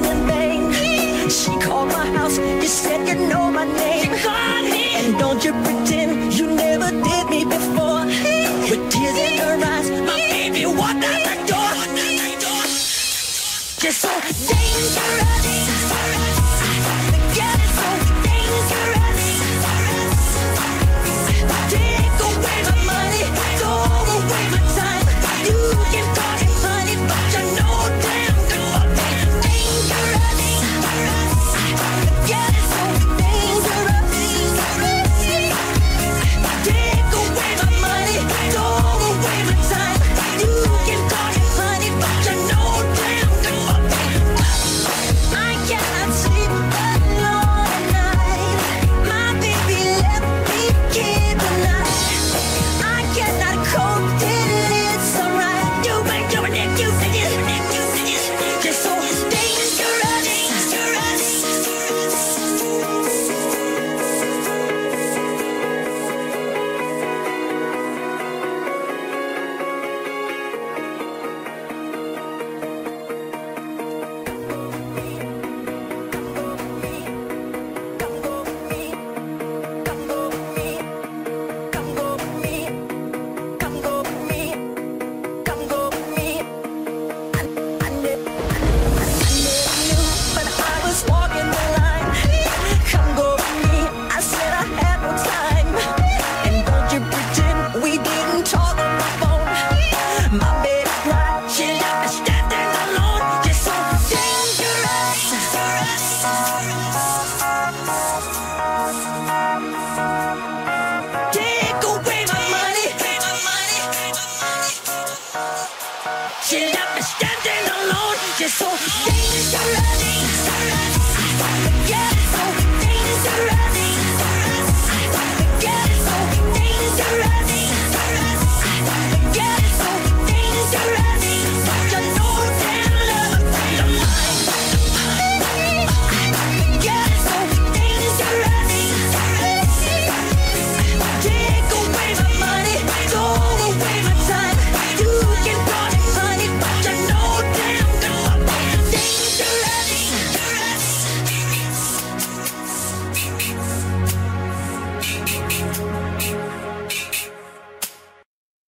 in vain. She called my house, you said you know my name. And don't you pretend you never did me before. With tears in her eyes, my baby walked out the door. You're so dangerous. Should I alone? Just so dangerous already. I got so dangerous running.